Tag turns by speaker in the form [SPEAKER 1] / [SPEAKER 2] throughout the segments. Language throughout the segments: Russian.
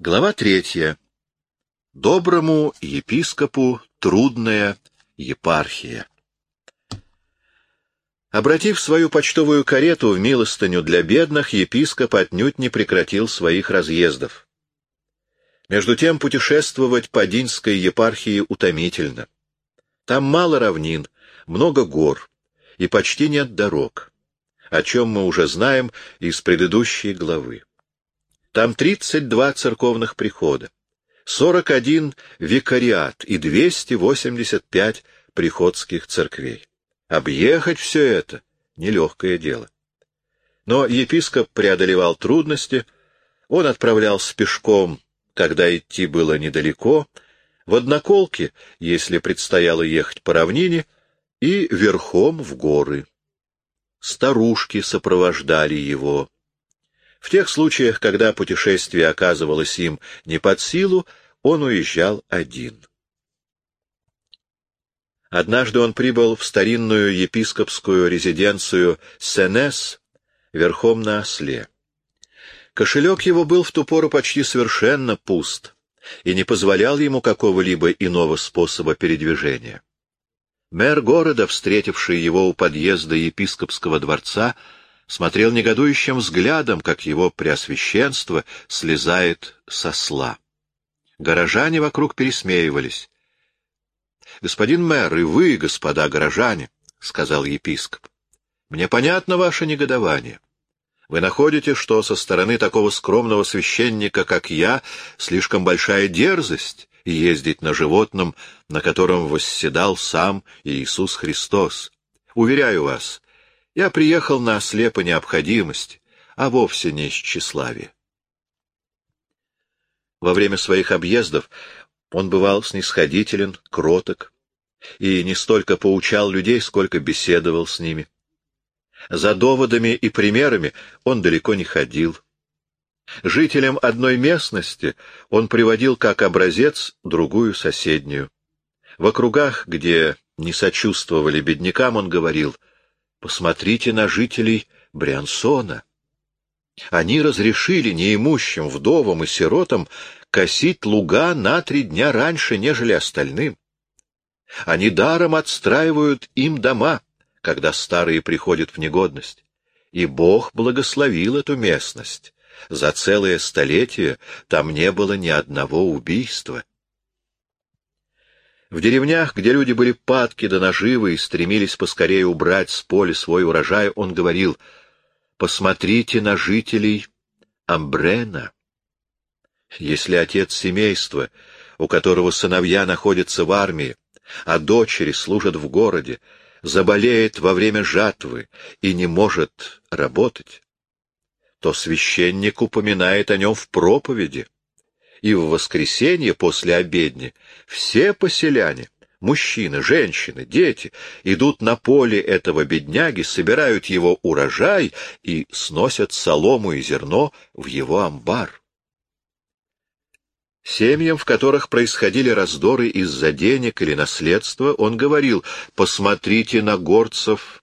[SPEAKER 1] Глава третья. Доброму епископу трудная епархия. Обратив свою почтовую карету в милостыню для бедных, епископ отнюдь не прекратил своих разъездов. Между тем путешествовать по Динской епархии утомительно. Там мало равнин, много гор и почти нет дорог, о чем мы уже знаем из предыдущей главы. Там 32 церковных прихода, 41 викариат и 285 приходских церквей. Объехать все это — нелегкое дело. Но епископ преодолевал трудности, он отправлялся пешком, когда идти было недалеко, в одноколке, если предстояло ехать по равнине, и верхом в горы. Старушки сопровождали его. В тех случаях, когда путешествие оказывалось им не под силу, он уезжал один. Однажды он прибыл в старинную епископскую резиденцию Сенес верхом на осле. Кошелек его был в ту пору почти совершенно пуст и не позволял ему какого-либо иного способа передвижения. Мэр города, встретивший его у подъезда епископского дворца, смотрел негодующим взглядом, как его преосвященство слезает со сла. Горожане вокруг пересмеивались. — Господин мэр, и вы, господа горожане, — сказал епископ, — мне понятно ваше негодование. Вы находите, что со стороны такого скромного священника, как я, слишком большая дерзость ездить на животном, на котором восседал сам Иисус Христос. Уверяю вас, я приехал на осле по необходимости, а вовсе не из тщеславия. Во время своих объездов он бывал снисходителен, кроток, и не столько поучал людей, сколько беседовал с ними. За доводами и примерами он далеко не ходил. Жителям одной местности он приводил как образец другую соседнюю. В округах, где не сочувствовали беднякам, он говорил — Посмотрите на жителей Бриансона. Они разрешили неимущим вдовам и сиротам косить луга на три дня раньше, нежели остальным. Они даром отстраивают им дома, когда старые приходят в негодность. И Бог благословил эту местность. За целое столетие там не было ни одного убийства. В деревнях, где люди были падки до наживы и стремились поскорее убрать с поля свой урожай, он говорил, «Посмотрите на жителей Амбрена. Если отец семейства, у которого сыновья находятся в армии, а дочери служат в городе, заболеет во время жатвы и не может работать, то священник упоминает о нем в проповеди» и в воскресенье после обедни все поселяне, мужчины, женщины, дети, идут на поле этого бедняги, собирают его урожай и сносят солому и зерно в его амбар. Семьям, в которых происходили раздоры из-за денег или наследства, он говорил, посмотрите на горцев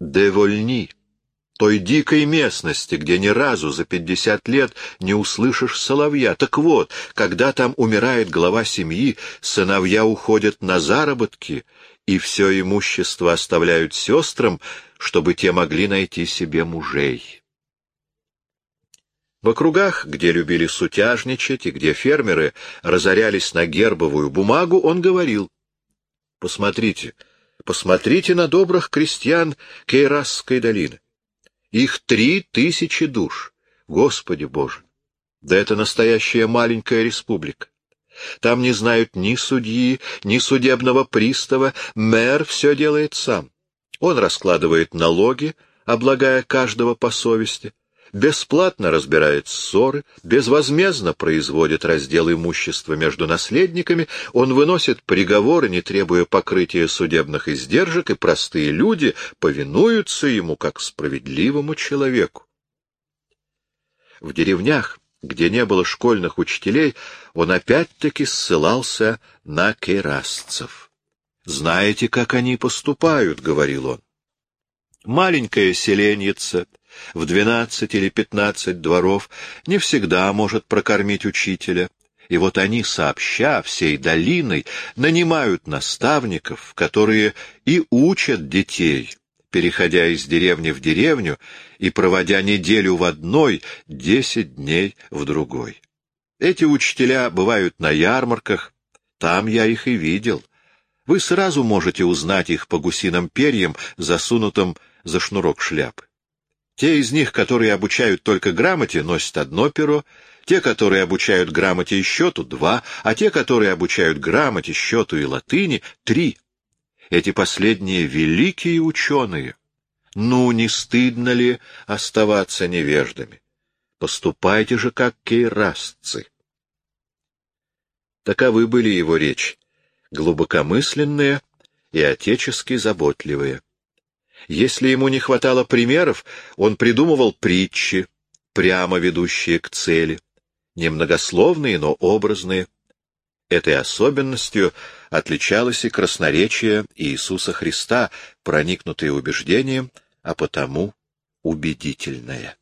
[SPEAKER 1] де Вольни той дикой местности, где ни разу за пятьдесят лет не услышишь соловья. Так вот, когда там умирает глава семьи, сыновья уходят на заработки, и все имущество оставляют сестрам, чтобы те могли найти себе мужей. В округах, где любили сутяжничать и где фермеры разорялись на гербовую бумагу, он говорил, «Посмотрите, посмотрите на добрых крестьян Кейрасской долины. Их три тысячи душ. Господи Боже! Да это настоящая маленькая республика. Там не знают ни судьи, ни судебного пристава, мэр все делает сам. Он раскладывает налоги, облагая каждого по совести бесплатно разбирает ссоры, безвозмездно производит раздел имущества между наследниками, он выносит приговоры, не требуя покрытия судебных издержек, и простые люди повинуются ему как справедливому человеку. В деревнях, где не было школьных учителей, он опять-таки ссылался на керасцев. «Знаете, как они поступают?» — говорил он. Маленькая селенница — в двенадцать или пятнадцать дворов не всегда может прокормить учителя, и вот они сообща всей долиной нанимают наставников, которые и учат детей, переходя из деревни в деревню и проводя неделю в одной, десять дней в другой. Эти учителя бывают на ярмарках, там я их и видел. Вы сразу можете узнать их по гусиным перьям, засунутым за шнурок шляпы. Те из них, которые обучают только грамоте, носят одно перо, те, которые обучают грамоте и счету, два, а те, которые обучают грамоте, счету и латыни, три. Эти последние великие ученые. Ну, не стыдно ли оставаться невеждами? Поступайте же, как кейрасцы. Таковы были его речи, глубокомысленные и отечески заботливые. Если ему не хватало примеров, он придумывал притчи, прямо ведущие к цели, немногословные, но образные. Этой особенностью отличалось и красноречие Иисуса Христа, проникнутое убеждением, а потому убедительное.